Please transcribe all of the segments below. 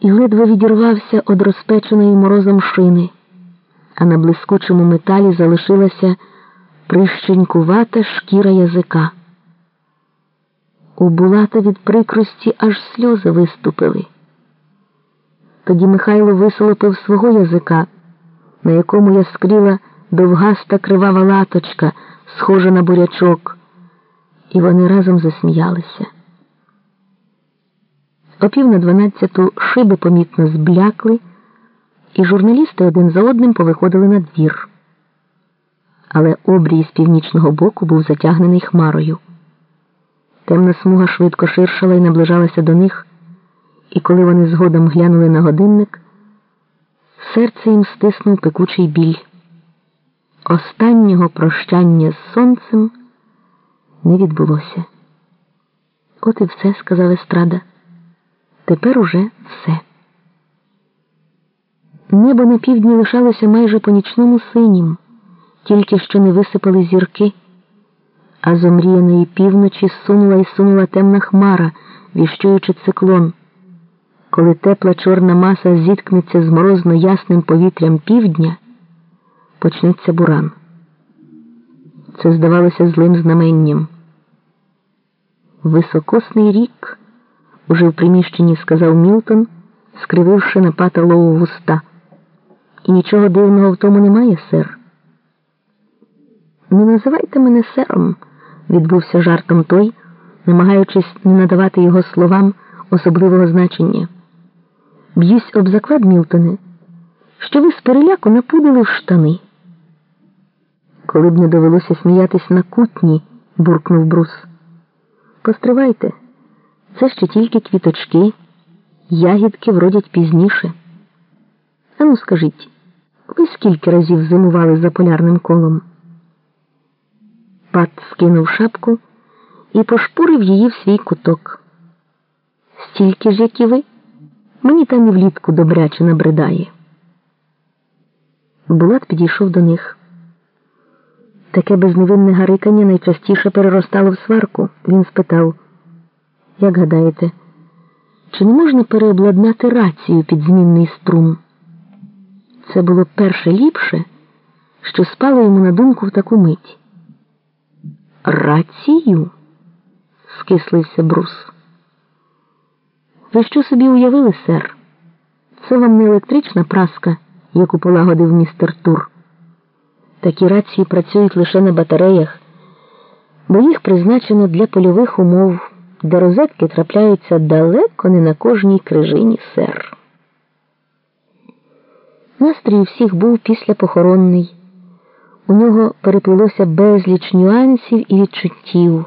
і ледве відірвався од розпеченої морозом шини, а на блискучому металі залишилася прищенькувата шкіра язика. У Булата від прикрості аж сльози виступили. Тоді Михайло висолопив свого язика, на якому яскріла довгаста кривава латочка, схожа на бурячок, і вони разом засміялися. О пів на дванадцяту шиби помітно зблякли, і журналісти один за одним повиходили на двір. Але обрій з північного боку був затягнений хмарою. Темна смуга швидко ширшала і наближалася до них, і коли вони згодом глянули на годинник, серце їм стиснув пекучий біль. Останнього прощання з сонцем не відбулося. От і все, сказав Естрада. Тепер уже все. Небо на півдні лишалося майже по нічному синім, тільки що не висипали зірки, а з омріяної півночі сунула і сунула темна хмара, віщуючи циклон. Коли тепла чорна маса зіткнеться з морозно ясним повітрям півдня, почнеться буран. Це здавалося злим знаменням. Високосний рік уже в приміщенні сказав Мілтон, скрививши на патерлову вуста. І нічого дивного в тому немає, сер. Не називайте мене сером, відбувся жартом той, намагаючись не надавати його словам особливого значення. Б'юсь об заклад, Мілтоне, що ви з переляку напудили в штани. Коли б не довелося сміятись на кутні, буркнув брус. Постривайте. Це ще тільки квіточки, ягідки вродять пізніше. Ану, скажіть, ви скільки разів зимували за полярним колом? Пат скинув шапку і пошпурив її в свій куток. Стільки ж, як і ви, мені там і влітку добряче набридає. Булат підійшов до них. Таке безневинне гарикання найчастіше переростало в сварку. Він спитав. Як гадаєте, чи не можна переобладнати рацію під змінний струм? Це було перше ліпше, що спало йому на думку в таку мить. Рацію? скислився брус. Ви що собі уявили, сер? Це вам не електрична праска, яку полагодив містер Тур. Такі рації працюють лише на батареях, бо їх призначено для польових умов де розетки трапляються далеко не на кожній крижині сер. Настрій всіх був післяпохоронний. У нього переплилося безліч нюансів і відчуттів,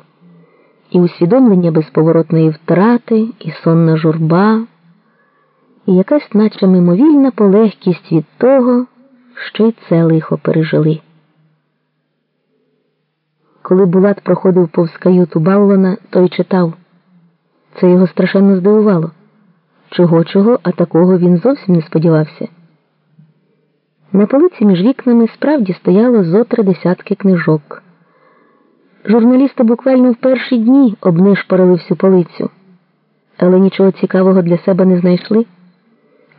і усвідомлення безповоротної втрати, і сонна журба, і якась, наче мимовільна полегкість від того, що й це лихо пережили. Коли Булат проходив повз каюту Баллона, той читав. Це його страшенно здивувало. Чого чого, а такого він зовсім не сподівався. На полиці між вікнами справді стояло зо три десятки книжок. Журналісти буквально в перші дні обнишпорили всю полицю, але нічого цікавого для себе не знайшли.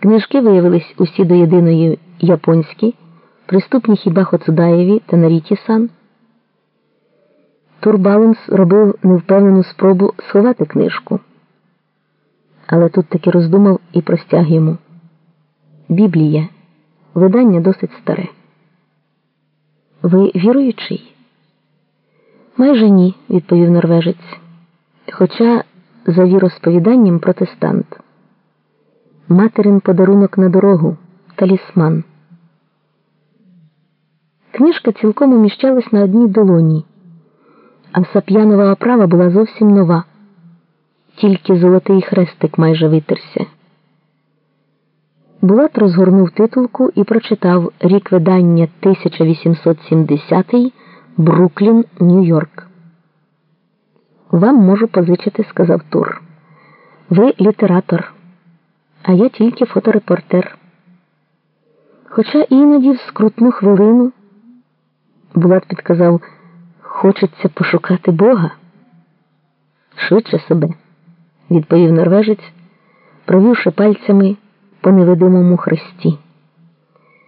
Книжки виявились усі до єдиної японські, приступні хіба Хоцудаєві та Наріті Сан. Турбаунс зробив невпевнену спробу сховати книжку. Але тут таки роздумав і простяг йому. Біблія. Видання досить старе. Ви віруючий? Майже ні, відповів норвежець. Хоча за віросповіданням протестант. Материн подарунок на дорогу, талісман. Книжка цілком уміщалась на одній долоні а сап'янова оправа була зовсім нова, тільки золотий хрестик майже витерся. Булат розгорнув титулку і прочитав рік видання 1870 Бруклін, Нью-Йорк. Вам можу позичити, сказав Тур. Ви літератор, а я тільки фоторепортер. Хоча іноді в скрутну хвилину Булат підказав. Хочеться пошукати Бога? Швидше себе, відповів норвежець, провівши пальцями по невидимому хресті.